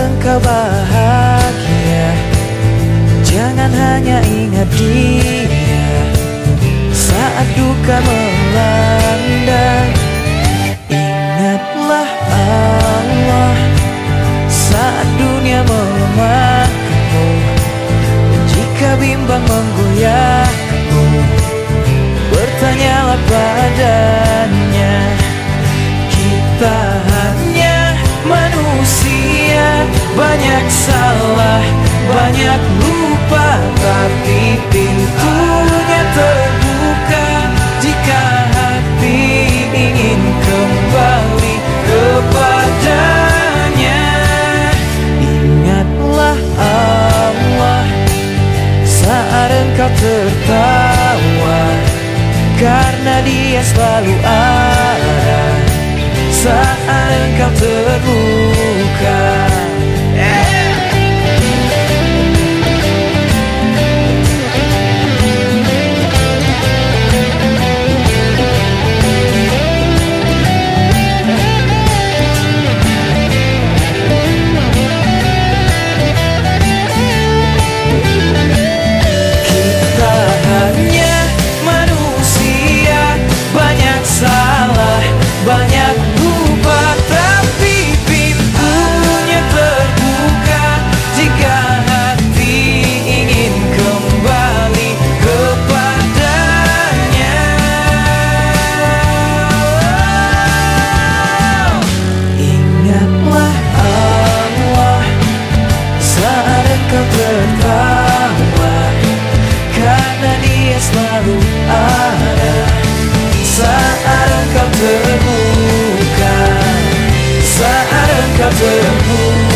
engkau bahagia. Jangan hanya ingat dia Saat duka menang banyak salah, banyak lupa Tapi pintunya terbuka. Jika hati ingin kembali kepadanya Ingatlah Allah. Saat engkau tertawa Karena dia selalu ada. Saat engkau terluka terluka Saat engkau terluka